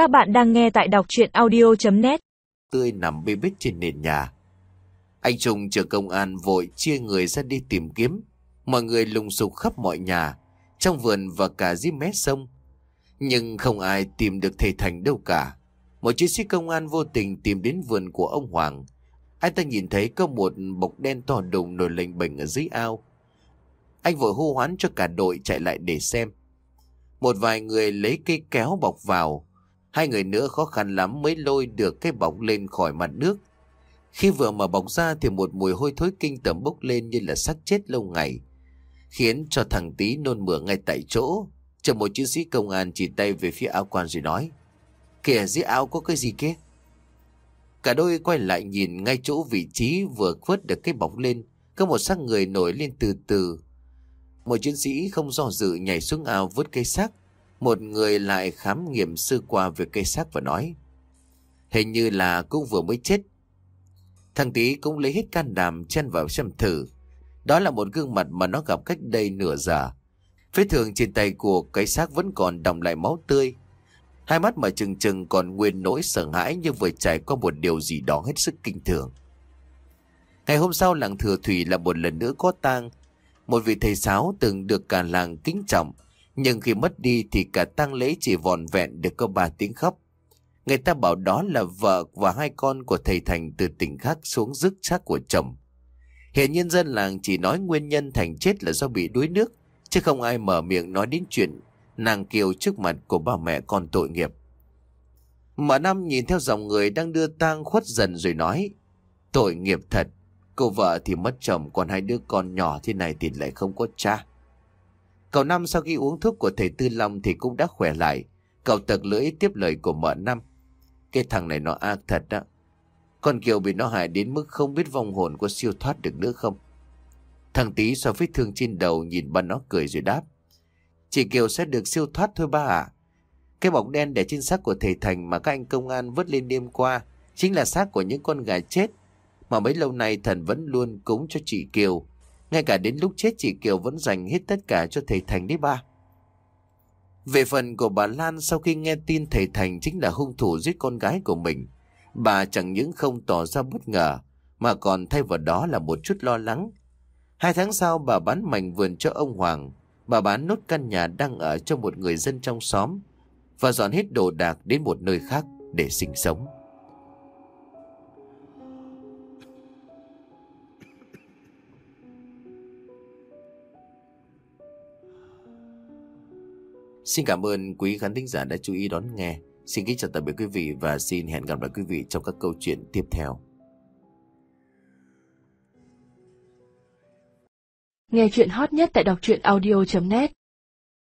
Các bạn đang nghe tại đọc chuyện audio.net Tươi nằm bê bết trên nền nhà. Anh Trung chờ công an vội chia người ra đi tìm kiếm. Mọi người lùng sục khắp mọi nhà, trong vườn và cả dưới mé sông. Nhưng không ai tìm được thầy Thành đâu cả. Một chiến sĩ công an vô tình tìm đến vườn của ông Hoàng. Anh ta nhìn thấy có một bọc đen to đùng nổi lệnh bệnh ở dưới ao. Anh vội hô hoán cho cả đội chạy lại để xem. Một vài người lấy cây kéo bọc vào. Hai người nữa khó khăn lắm mới lôi được cái bọc lên khỏi mặt nước. Khi vừa mở bọc ra thì một mùi hôi thối kinh tởm bốc lên như là xác chết lâu ngày. Khiến cho thằng tí nôn mửa ngay tại chỗ. Chờ một chiến sĩ công an chỉ tay về phía áo quan rồi nói. Kìa, dưới áo có cái gì kia? Cả đôi quay lại nhìn ngay chỗ vị trí vừa vớt được cái bọc lên. Có một xác người nổi lên từ từ một chiến sĩ không do dự nhảy xuống ao vớt cây xác. Một người lại khám nghiệm sư qua về cây xác và nói. Hình như là cũng vừa mới chết. Thằng tí cũng lấy hết can đảm chân vào xem thử. Đó là một gương mặt mà nó gặp cách đây nửa giờ. Vết thương trên tay của cái xác vẫn còn đọng lại máu tươi. Hai mắt mà trừng trừng còn nguyên nỗi sợ hãi như vừa trải qua một điều gì đó hết sức kinh thường. Ngày hôm sau làng Thừa Thủy là một lần nữa có tang một vị thầy giáo từng được cả làng kính trọng, nhưng khi mất đi thì cả tang lễ chỉ vòn vẹn được có ba tiếng khóc. Người ta bảo đó là vợ và hai con của thầy Thành từ tỉnh khác xuống rước xác của chồng. Hiện nhân dân làng chỉ nói nguyên nhân Thành chết là do bị đuối nước, chứ không ai mở miệng nói đến chuyện nàng kiều trước mặt của bà mẹ con tội nghiệp. Mở năm nhìn theo dòng người đang đưa tang khuất dần rồi nói, tội nghiệp thật, Cô vợ thì mất chồng Còn hai đứa con nhỏ thế này thì lại không có cha Cậu Năm sau khi uống thuốc của thầy Tư Long Thì cũng đã khỏe lại. Cậu tật lưỡi tiếp lời của mợ Năm. Cái thằng này nó ác thật đó. Con Kiều bị nó hại đến mức không biết vong hồn có siêu thoát được nữa không? Thằng tí so vết thương trên đầu nhìn ba nó cười rồi đáp. Chị Kiều sẽ được siêu thoát thôi ba ạ. Cái bọc đen để trên xác của thầy Thành mà các anh công an vớt lên đêm qua Chính là xác của những con gà chết mà mấy lâu nay thần vẫn luôn cúng cho chị Kiều. Ngay cả đến lúc chết chị Kiều vẫn dành hết tất cả cho thầy Thành đấy ba. Về phần của bà Lan sau khi nghe tin thầy Thành chính là hung thủ giết con gái của mình, bà chẳng những không tỏ ra bất ngờ, mà còn thay vào đó là một chút lo lắng. Hai tháng sau bà bán mảnh vườn cho ông Hoàng, bà bán nốt căn nhà đang ở cho một người dân trong xóm và dọn hết đồ đạc đến một nơi khác để sinh sống. Xin cảm ơn quý khán thính giả đã chú ý đón nghe. Xin kính chào tạm biệt quý vị và xin hẹn gặp lại quý vị trong các câu chuyện tiếp theo. Nghe chuyện hot nhất tại đọc truyện audio.net